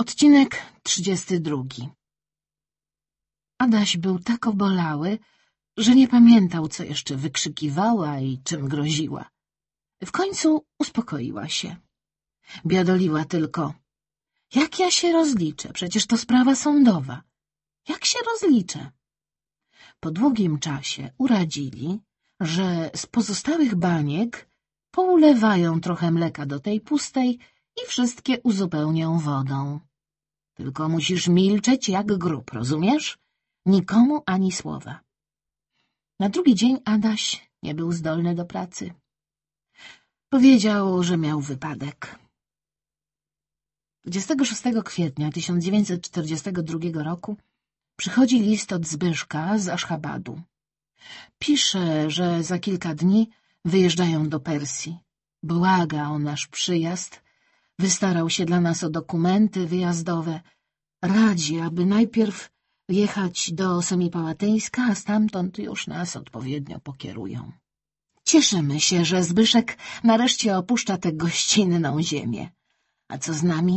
Odcinek 32 Adaś był tak obolały, że nie pamiętał, co jeszcze wykrzykiwała i czym groziła. W końcu uspokoiła się. Biadoliła tylko. Jak ja się rozliczę? Przecież to sprawa sądowa. Jak się rozliczę? Po długim czasie uradzili, że z pozostałych baniek poulewają trochę mleka do tej pustej i wszystkie uzupełnią wodą. Tylko musisz milczeć jak grób, rozumiesz? Nikomu ani słowa. Na drugi dzień Adaś nie był zdolny do pracy. Powiedział, że miał wypadek. 26 kwietnia 1942 roku przychodzi list od Zbyszka z Aszchabadu. Pisze, że za kilka dni wyjeżdżają do Persji. Błaga o nasz przyjazd, wystarał się dla nas o dokumenty wyjazdowe, radzi, aby najpierw jechać do Semipałatyńska, a stamtąd już nas odpowiednio pokierują. Cieszymy się, że Zbyszek nareszcie opuszcza tę gościnną ziemię. A co z nami?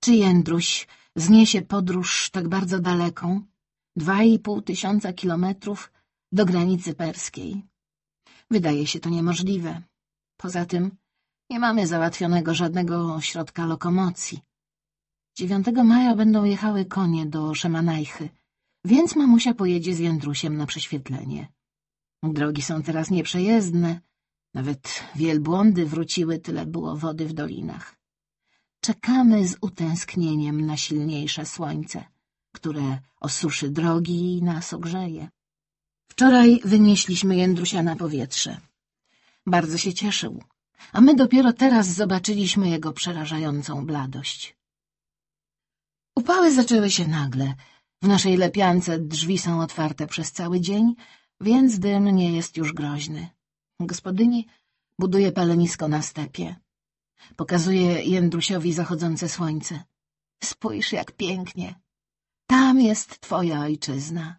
Czy Jędruś zniesie podróż tak bardzo daleką, dwa i pół tysiąca kilometrów do granicy perskiej? Wydaje się to niemożliwe. Poza tym nie mamy załatwionego żadnego środka lokomocji. 9 maja będą jechały konie do Szemanajchy, więc mamusia pojedzie z Jędrusiem na prześwietlenie. Drogi są teraz nieprzejezdne, nawet wielbłądy wróciły, tyle było wody w dolinach. Czekamy z utęsknieniem na silniejsze słońce, które osuszy drogi i nas ogrzeje. Wczoraj wynieśliśmy Jędrusia na powietrze. Bardzo się cieszył, a my dopiero teraz zobaczyliśmy jego przerażającą bladość. Upały zaczęły się nagle. W naszej lepiance drzwi są otwarte przez cały dzień, więc dym nie jest już groźny. Gospodyni buduje palenisko na stepie. Pokazuje Jędrusiowi zachodzące słońce. Spójrz, jak pięknie. Tam jest twoja ojczyzna.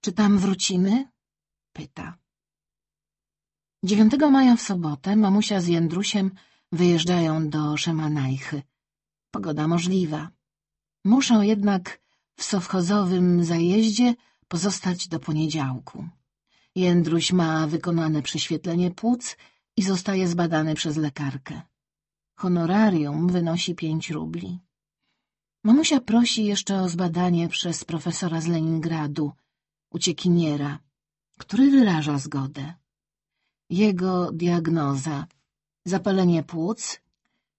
Czy tam wrócimy? Pyta. 9 maja w sobotę mamusia z Jędrusiem wyjeżdżają do Szemanajchy. Pogoda możliwa. Muszą jednak w sowchozowym zajeździe pozostać do poniedziałku. Jędruś ma wykonane prześwietlenie płuc i zostaje zbadany przez lekarkę. Honorarium wynosi pięć rubli. Mamusia prosi jeszcze o zbadanie przez profesora z Leningradu, uciekiniera, który wyraża zgodę. Jego diagnoza zapalenie płuc,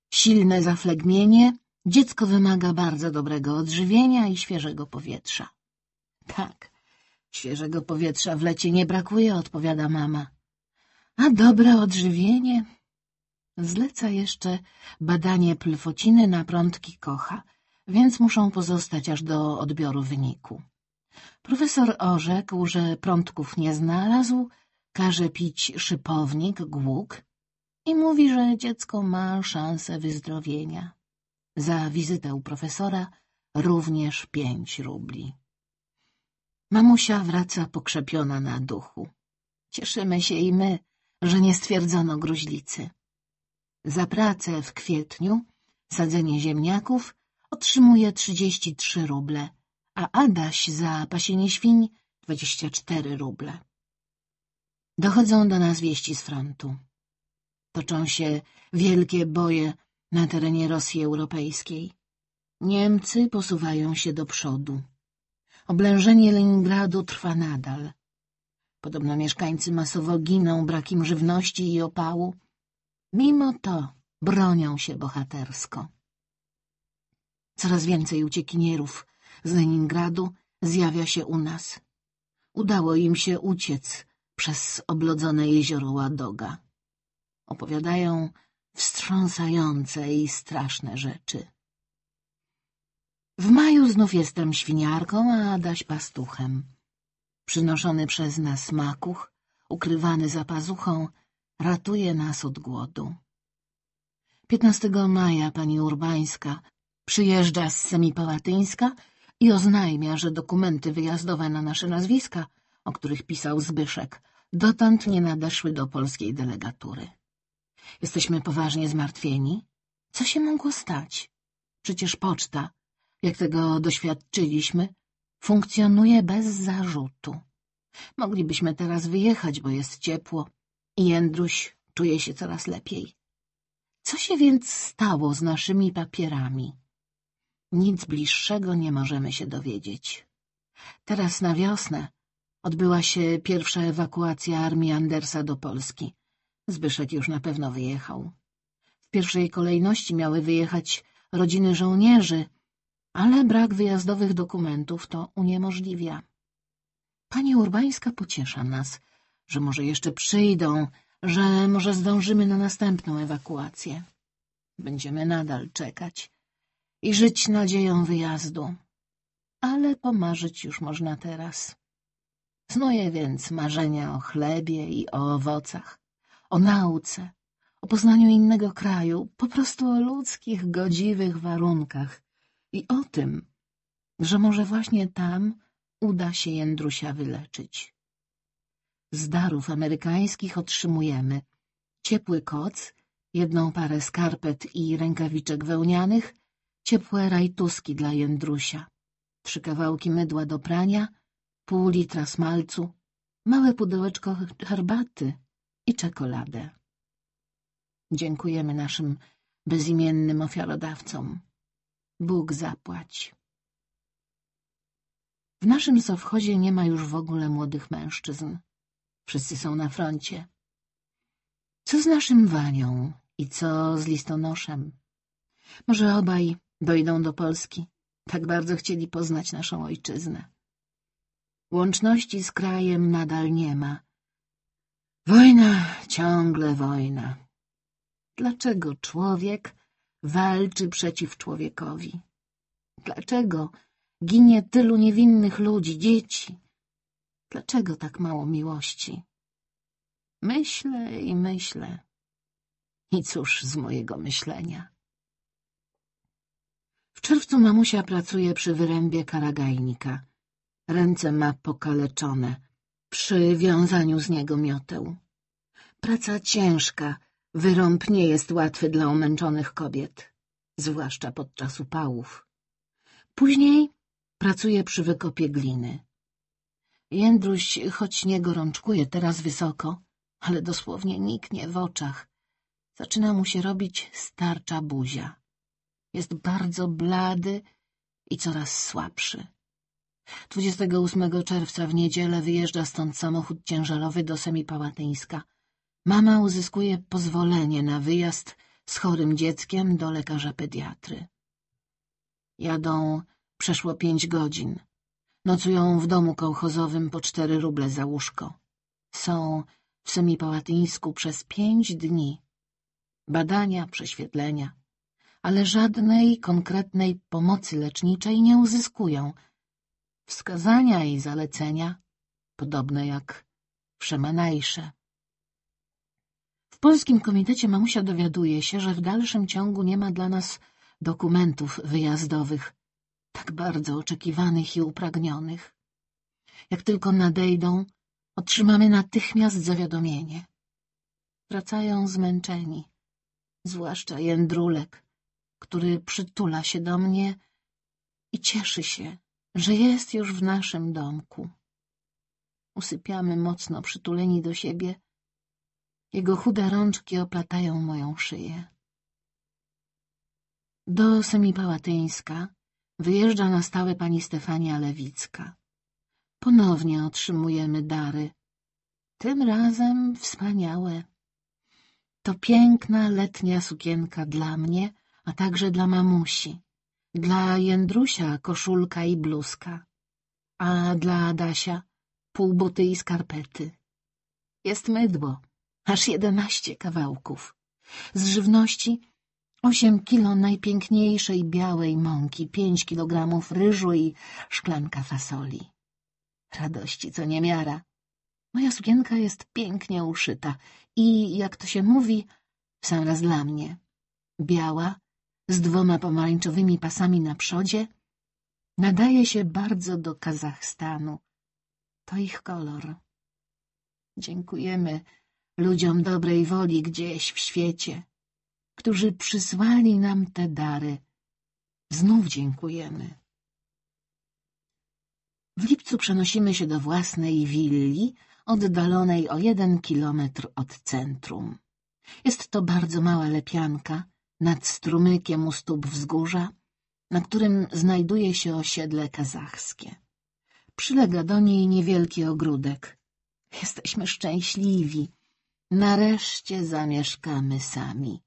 silne zaflegmienie, dziecko wymaga bardzo dobrego odżywienia i świeżego powietrza. Tak, świeżego powietrza w lecie nie brakuje, odpowiada mama. A dobre odżywienie? Zleca jeszcze badanie plfociny na prądki kocha, więc muszą pozostać aż do odbioru wyniku. Profesor orzekł, że prądków nie znalazł, każe pić szypownik, głuk i mówi, że dziecko ma szansę wyzdrowienia. Za wizytę u profesora również pięć rubli. Mamusia wraca pokrzepiona na duchu. Cieszymy się i my, że nie stwierdzono gruźlicy. Za pracę w kwietniu, sadzenie ziemniaków, otrzymuje 33 ruble, a Adaś za pasienie świń 24 ruble. Dochodzą do nas wieści z frontu. Toczą się wielkie boje na terenie Rosji Europejskiej. Niemcy posuwają się do przodu. Oblężenie Leningradu trwa nadal. Podobno mieszkańcy masowo giną brakiem żywności i opału. Mimo to bronią się bohatersko. Coraz więcej uciekinierów z Leningradu zjawia się u nas. Udało im się uciec przez oblodzone jezioro Ładoga. Opowiadają wstrząsające i straszne rzeczy. W maju znów jestem świniarką, a Adaś pastuchem. Przynoszony przez nas makuch, ukrywany za pazuchą, ratuje nas od głodu. 15 maja pani Urbańska przyjeżdża z Semipałatyńska i oznajmia, że dokumenty wyjazdowe na nasze nazwiska, o których pisał Zbyszek, dotąd nie nadeszły do polskiej delegatury. Jesteśmy poważnie zmartwieni. Co się mogło stać? Przecież poczta, jak tego doświadczyliśmy, funkcjonuje bez zarzutu. Moglibyśmy teraz wyjechać, bo jest ciepło i Jędruś czuje się coraz lepiej. Co się więc stało z naszymi papierami? Nic bliższego nie możemy się dowiedzieć. Teraz na wiosnę odbyła się pierwsza ewakuacja armii Andersa do Polski. Zbyszek już na pewno wyjechał. W pierwszej kolejności miały wyjechać rodziny żołnierzy, ale brak wyjazdowych dokumentów to uniemożliwia. Pani Urbańska pociesza nas, że może jeszcze przyjdą, że może zdążymy na następną ewakuację. Będziemy nadal czekać i żyć nadzieją wyjazdu. Ale pomarzyć już można teraz. Snuję więc marzenia o chlebie i o owocach, o nauce, o poznaniu innego kraju, po prostu o ludzkich, godziwych warunkach i o tym, że może właśnie tam uda się Jędrusia wyleczyć. Z darów amerykańskich otrzymujemy ciepły koc, jedną parę skarpet i rękawiczek wełnianych, ciepłe rajtuski dla Jędrusia, trzy kawałki mydła do prania, pół litra smalcu, małe pudełeczko herbaty i czekoladę. Dziękujemy naszym bezimiennym ofiarodawcom. Bóg zapłać. W naszym sowchozie nie ma już w ogóle młodych mężczyzn. Wszyscy są na froncie. Co z naszym Wanią i co z listonoszem? Może obaj dojdą do Polski. Tak bardzo chcieli poznać naszą ojczyznę. Łączności z krajem nadal nie ma. Wojna, ciągle wojna. Dlaczego człowiek walczy przeciw człowiekowi? Dlaczego ginie tylu niewinnych ludzi, dzieci? Dlaczego tak mało miłości? Myślę i myślę. I cóż z mojego myślenia? W czerwcu mamusia pracuje przy wyrębie karagajnika. Ręce ma pokaleczone przy wiązaniu z niego mioteł. Praca ciężka, wyrąb nie jest łatwy dla umęczonych kobiet, zwłaszcza podczas upałów. Później pracuje przy wykopie gliny. Jędruś, choć nie gorączkuje teraz wysoko, ale dosłownie niknie w oczach. Zaczyna mu się robić starcza buzia. Jest bardzo blady i coraz słabszy. 28 czerwca w niedzielę wyjeżdża stąd samochód ciężarowy do Semipałatyńska. Mama uzyskuje pozwolenie na wyjazd z chorym dzieckiem do lekarza pediatry. Jadą przeszło pięć godzin. Nocują w domu kołchozowym po cztery ruble za łóżko. Są w Semipałatyńsku przez pięć dni. Badania, prześwietlenia, ale żadnej konkretnej pomocy leczniczej nie uzyskują. Wskazania i zalecenia podobne jak w Szemanajsze. W Polskim Komitecie Mamusia dowiaduje się, że w dalszym ciągu nie ma dla nas dokumentów wyjazdowych, tak bardzo oczekiwanych i upragnionych. Jak tylko nadejdą, otrzymamy natychmiast zawiadomienie. Wracają zmęczeni, zwłaszcza Jędrulek, który przytula się do mnie i cieszy się, że jest już w naszym domku. Usypiamy mocno przytuleni do siebie. Jego chude rączki oplatają moją szyję. Do Semipałatyńska wyjeżdża na stałe pani Stefania Lewicka. Ponownie otrzymujemy dary. Tym razem wspaniałe. To piękna letnia sukienka dla mnie, a także dla mamusi. Dla Jędrusia koszulka i bluzka, a dla Adasia półbuty i skarpety. Jest mydło, aż jedenaście kawałków. Z żywności osiem kilo najpiękniejszej białej mąki, pięć kilogramów ryżu i szklanka fasoli. Radości co niemiara. Moja sukienka jest pięknie uszyta i, jak to się mówi, w sam raz dla mnie. Biała, z dwoma pomarańczowymi pasami na przodzie, nadaje się bardzo do Kazachstanu. To ich kolor. Dziękujemy ludziom dobrej woli gdzieś w świecie, którzy przysłali nam te dary znów dziękujemy. W lipcu przenosimy się do własnej willi, oddalonej o jeden kilometr od centrum. Jest to bardzo mała lepianka nad strumykiem u stóp wzgórza, na którym znajduje się osiedle kazachskie. Przylega do niej niewielki ogródek. Jesteśmy szczęśliwi. Nareszcie zamieszkamy sami.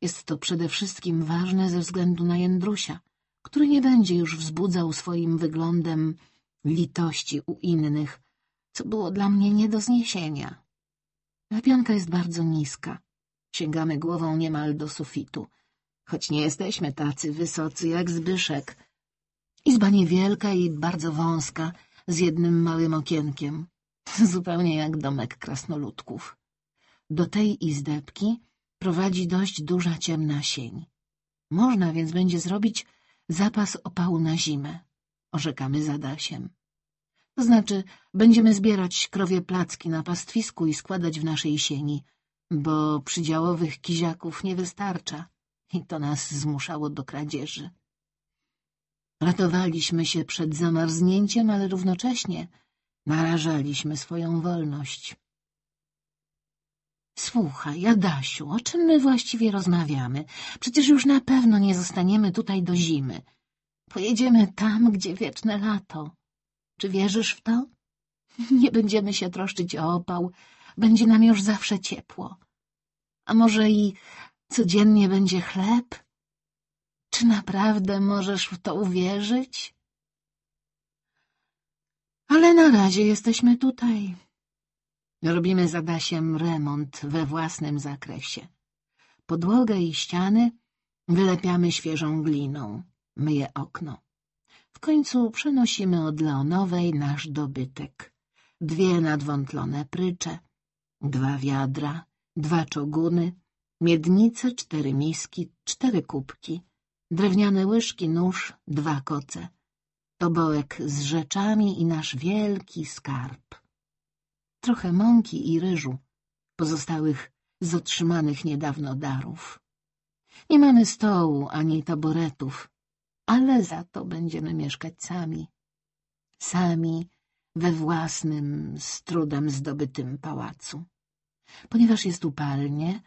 Jest to przede wszystkim ważne ze względu na Jędrusia, który nie będzie już wzbudzał swoim wyglądem litości u innych, co było dla mnie nie do zniesienia. Lepianka jest bardzo niska. Sięgamy głową niemal do sufitu, choć nie jesteśmy tacy wysocy jak Zbyszek. Izba niewielka i bardzo wąska, z jednym małym okienkiem, zupełnie jak domek krasnoludków. Do tej izdebki prowadzi dość duża ciemna sień. Można więc będzie zrobić zapas opału na zimę. Orzekamy za Dasiem. To znaczy, będziemy zbierać krowie placki na pastwisku i składać w naszej sieni, bo przydziałowych kiziaków nie wystarcza i to nas zmuszało do kradzieży. Ratowaliśmy się przed zamarznięciem, ale równocześnie narażaliśmy swoją wolność. Słuchaj, Adasiu, o czym my właściwie rozmawiamy? Przecież już na pewno nie zostaniemy tutaj do zimy. Pojedziemy tam, gdzie wieczne lato. Czy wierzysz w to? Nie będziemy się troszczyć o opał, będzie nam już zawsze ciepło. A może i codziennie będzie chleb? Czy naprawdę możesz w to uwierzyć? Ale na razie jesteśmy tutaj. Robimy z Adasiem remont we własnym zakresie. Podłogę i ściany wylepiamy świeżą gliną, myję okno. W końcu przenosimy od Leonowej nasz dobytek. Dwie nadwątlone prycze, dwa wiadra, dwa czoguny, miednice, cztery miski, cztery kubki, drewniane łyżki, nóż, dwa koce, tobołek z rzeczami i nasz wielki skarb. Trochę mąki i ryżu, pozostałych z otrzymanych niedawno darów. Nie mamy stołu ani taboretów, ale za to będziemy mieszkać sami. Sami we własnym, z trudem zdobytym pałacu. Ponieważ jest upalnie,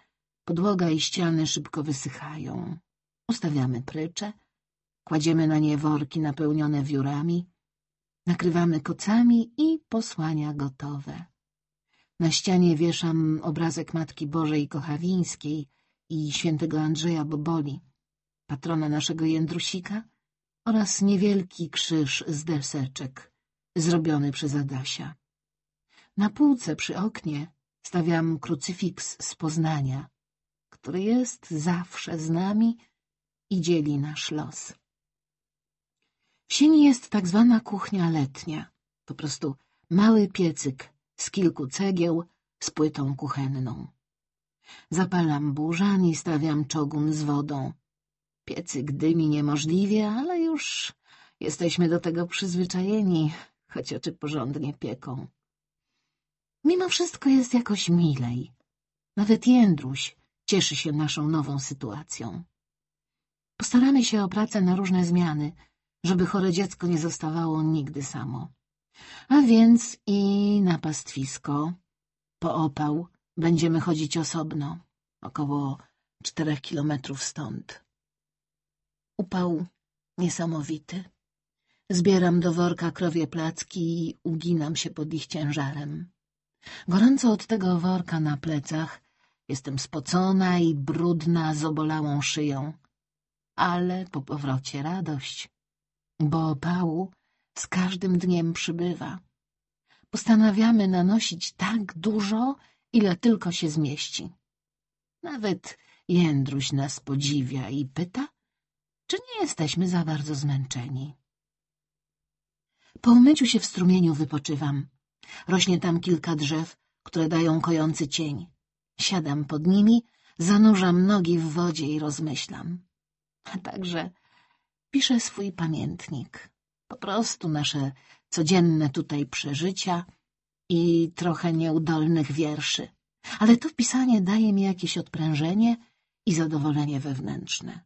podłoga i ściany szybko wysychają. Ustawiamy prycze, kładziemy na nie worki napełnione wiórami, nakrywamy kocami i posłania gotowe. Na ścianie wieszam obrazek Matki Bożej Kochawińskiej i świętego Andrzeja Boboli, patrona naszego Jędrusika oraz niewielki krzyż z deseczek, zrobiony przez Adasia. Na półce przy oknie stawiam krucyfiks z Poznania, który jest zawsze z nami i dzieli nasz los. W sieni jest tak zwana kuchnia letnia, po prostu mały piecyk z kilku cegieł z płytą kuchenną. Zapalam burzan i stawiam czogun z wodą. Piecyk dymi niemożliwie, ale już jesteśmy do tego przyzwyczajeni, choć oczy porządnie pieką. Mimo wszystko jest jakoś milej. Nawet Jędruś cieszy się naszą nową sytuacją. Postaramy się o pracę na różne zmiany, żeby chore dziecko nie zostawało nigdy samo. A więc i na pastwisko, po opał, będziemy chodzić osobno, około czterech kilometrów stąd. Upał niesamowity. Zbieram do worka krowie placki i uginam się pod ich ciężarem. Gorąco od tego worka na plecach, jestem spocona i brudna z obolałą szyją. Ale po powrocie radość, bo opału z każdym dniem przybywa. Postanawiamy nanosić tak dużo, ile tylko się zmieści. Nawet Jędruś nas podziwia i pyta, czy nie jesteśmy za bardzo zmęczeni. Po umyciu się w strumieniu wypoczywam. Rośnie tam kilka drzew, które dają kojący cień. Siadam pod nimi, zanurzam nogi w wodzie i rozmyślam. A także piszę swój pamiętnik. Po prostu nasze codzienne tutaj przeżycia i trochę nieudolnych wierszy. Ale to pisanie daje mi jakieś odprężenie i zadowolenie wewnętrzne.